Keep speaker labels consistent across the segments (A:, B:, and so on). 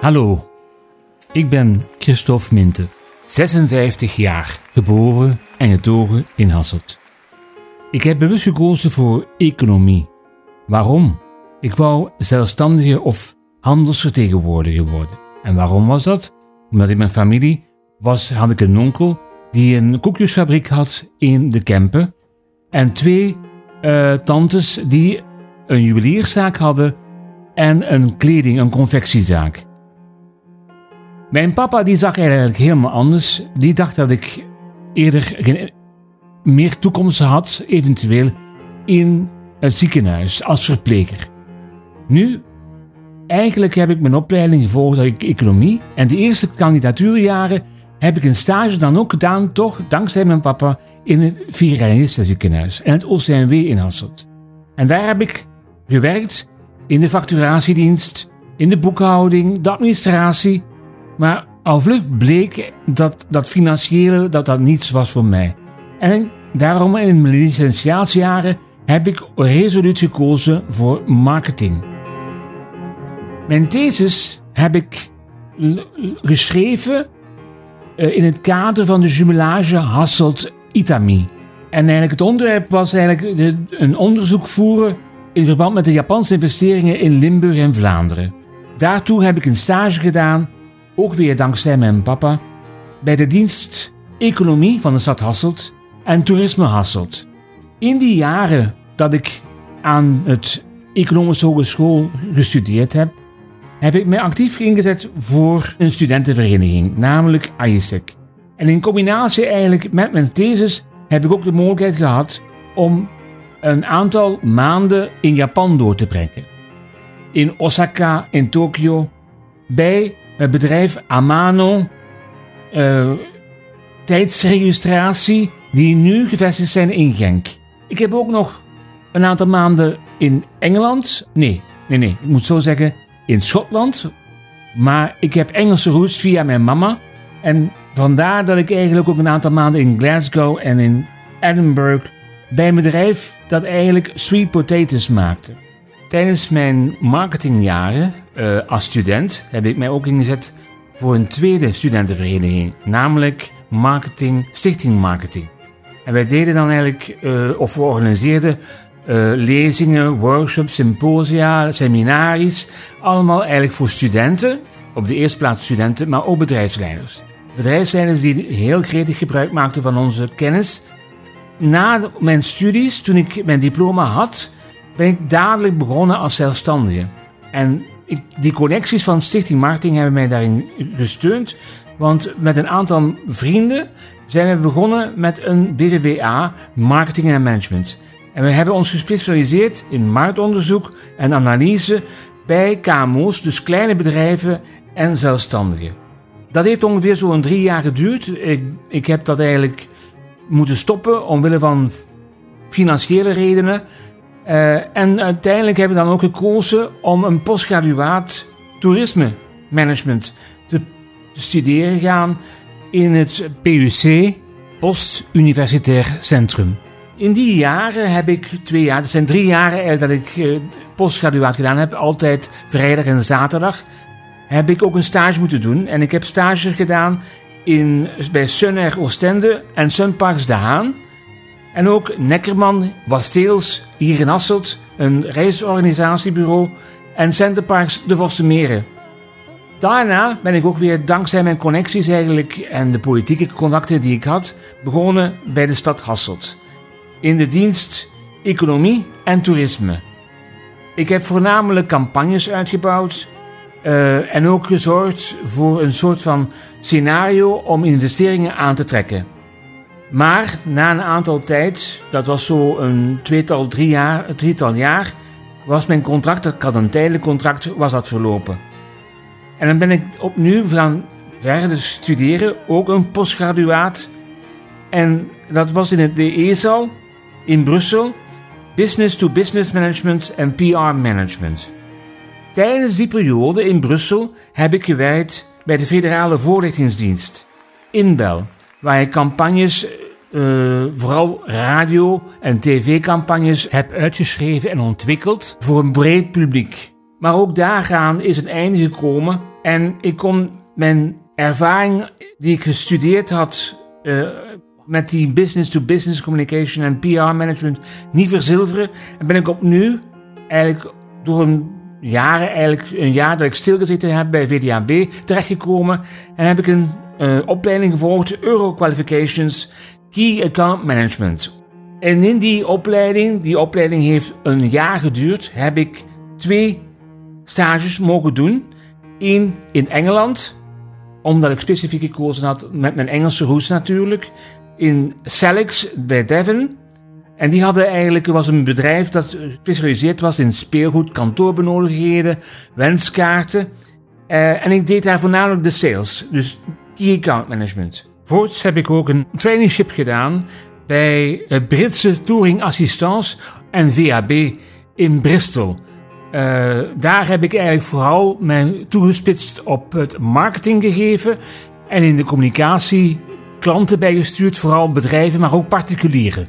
A: Hallo, ik ben Christophe Minte, 56 jaar, geboren en getogen in Hasselt. Ik heb bewust gekozen voor economie. Waarom? Ik wou zelfstandige of handelsvertegenwoordiger worden. En waarom was dat? Omdat in mijn familie was, had ik een onkel die een koekjesfabriek had in de Kempen. En twee uh, tantes die een juwelierszaak hadden en een kleding, een confectiezaak. Mijn papa die zag eigenlijk helemaal anders. Die dacht dat ik eerder meer toekomst had, eventueel in het ziekenhuis als verpleger. Nu, eigenlijk heb ik mijn opleiding gevolgd uit economie en de eerste kandidatuurjaren heb ik een stage dan ook gedaan, toch dankzij mijn papa, in het Viranista ziekenhuis en het OCMW in Hasselt. En daar heb ik gewerkt in de facturatiedienst, in de boekhouding, de administratie. Maar al vlug bleek dat dat financiële dat dat niets was voor mij. En daarom in mijn licentiatejaren heb ik resoluut gekozen voor marketing. Mijn thesis heb ik geschreven eh, in het kader van de jumelage Hasselt-Itami. En eigenlijk het onderwerp was eigenlijk een onderzoek voeren in verband met de Japanse investeringen in Limburg en Vlaanderen. Daartoe heb ik een stage gedaan, ook weer dankzij mijn papa, bij de dienst Economie van de stad Hasselt en Toerisme Hasselt. In die jaren dat ik aan het Economische Hogeschool gestudeerd heb, heb ik mij actief ingezet voor een studentenvereniging, namelijk ISEC. En in combinatie eigenlijk met mijn thesis heb ik ook de mogelijkheid gehad om een aantal maanden in Japan door te brengen. In Osaka, in Tokio, bij het bedrijf Amano, uh, tijdsregistratie, die nu gevestigd zijn in Genk. Ik heb ook nog een aantal maanden in Engeland, nee, nee, nee, ik moet zo zeggen, in Schotland. Maar ik heb Engelse roots via mijn mama. En vandaar dat ik eigenlijk ook een aantal maanden in Glasgow en in Edinburgh bij een bedrijf dat eigenlijk sweet potatoes maakte. Tijdens mijn marketingjaren uh, als student heb ik mij ook ingezet voor een tweede studentenvereniging, namelijk Marketing, Stichting Marketing. En wij deden dan eigenlijk, uh, of we organiseerden uh, lezingen, workshops, symposia, seminaries. Allemaal eigenlijk voor studenten, op de eerste plaats studenten, maar ook bedrijfsleiders. Bedrijfsleiders die heel gretig gebruik maakten van onze kennis. Na mijn studies, toen ik mijn diploma had, ben ik dadelijk begonnen als zelfstandige. En ik, die connecties van Stichting Marketing hebben mij daarin gesteund. Want met een aantal vrienden zijn we begonnen met een BVBA, Marketing en Management. En we hebben ons gespecialiseerd in marktonderzoek en analyse bij KMO's, dus kleine bedrijven en zelfstandigen. Dat heeft ongeveer zo'n drie jaar geduurd. Ik, ik heb dat eigenlijk moeten stoppen omwille van financiële redenen. Uh, en uiteindelijk hebben we dan ook gekozen om een postgraduaat toerisme management te, studeren gaan in het PUC, Post Universitair Centrum. In die jaren heb ik twee jaar, dat zijn drie jaren dat ik uh, postgraduaat gedaan heb, altijd vrijdag en zaterdag, heb ik ook een stage moeten doen. En ik heb stage gedaan in, bij Sunair Oostende en Sunparks De Haan. En ook Neckerman, Wasteels, hier in Hasselt, een reisorganisatiebureau en Centerparks De Vossenmeren. Daarna ben ik ook weer dankzij mijn connecties eigenlijk en de politieke contacten die ik had, begonnen bij de stad Hasselt in de dienst economie en toerisme. Ik heb voornamelijk campagnes uitgebouwd uh, en ook gezorgd voor een soort van scenario om investeringen aan te trekken. Maar na een aantal tijd, dat was zo een tweetal, drie jaar, drietal jaar, was mijn contract, ik had een tijdelijk contract, was dat verlopen. En dan ben ik opnieuw gaan verder studeren, ook een postgraduaat. En dat was in het DE-zaal in Brussel Business to Business Management en PR Management. Tijdens die periode in Brussel heb ik gewerkt bij de Federale Voorlichtingsdienst, Inbel, waar ik campagnes, uh, vooral radio- en tv-campagnes, heb uitgeschreven en ontwikkeld voor een breed publiek. Maar ook daaraan is het einde gekomen En ik kon mijn ervaring die ik gestudeerd had uh, met die business-to-business communication en PR-management niet verzilveren. En ben ik opnieuw, eigenlijk door een jaren, eigenlijk een jaar dat ik stilgezeten heb bij VDAB, terechtgekomen. En heb ik een uh, opleiding gevolgd, Euro Qualifications Key Account Management. En in die opleiding, die opleiding heeft een jaar geduurd, heb ik twee stages mogen doen. Eén in Engeland, omdat ik specifiek gekozen had met mijn Engelse roots natuurlijk. In Celix bij Devon. En die hadden eigenlijk, was een bedrijf dat gespecialiseerd was in speelgoed, kantoorbenodigdheden, wenskaarten. Uh, en ik deed daar voornamelijk de sales, dus key account management. Voorts heb ik ook een traineeship gedaan bij Britse Touring Assistance en VAB in Bristol. Uh, daar heb ik eigenlijk vooral mij toegespitst op het marketing gegeven en in de communicatie klanten bijgestuurd, vooral bedrijven, maar ook particulieren.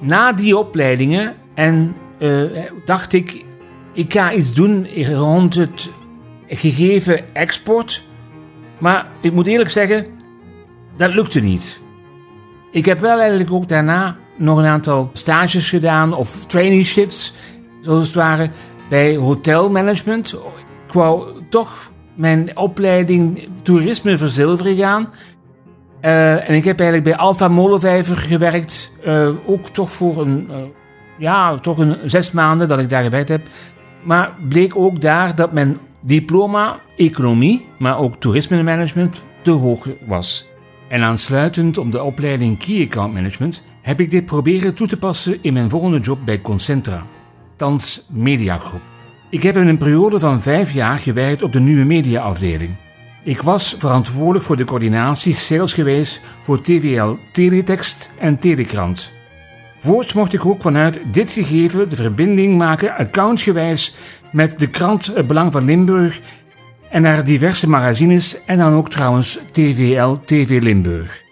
A: Na die opleidingen en uh, dacht ik, ik ga iets doen rond het gegeven export. Maar ik moet eerlijk zeggen, dat lukte niet. Ik heb wel eigenlijk ook daarna nog een aantal stages gedaan of traineeships, zoals het ware, bij hotelmanagement. Ik wou toch mijn opleiding toerisme verzilveren gaan. Uh, en ik heb eigenlijk bij Alpha Molenvijver gewerkt. Uh, ook toch voor een, uh, ja, toch een zes maanden dat ik daar gewerkt heb. Maar bleek ook daar dat mijn diploma economie, maar ook toerisme management te hoog was. En aansluitend op de opleiding Key Account Management heb ik dit proberen toe te passen in mijn volgende job bij Concentra, thans Mediagroep. Ik heb in een periode van vijf jaar gewijd op de nieuwe mediaafdeling. Ik was verantwoordelijk voor de coördinatie sales geweest voor TVL, Teletext en Telekrant. Voorts mocht ik ook vanuit dit gegeven de verbinding maken accountsgewijs met de krant Belang van Limburg en naar diverse magazines en dan ook trouwens TVL TV Limburg.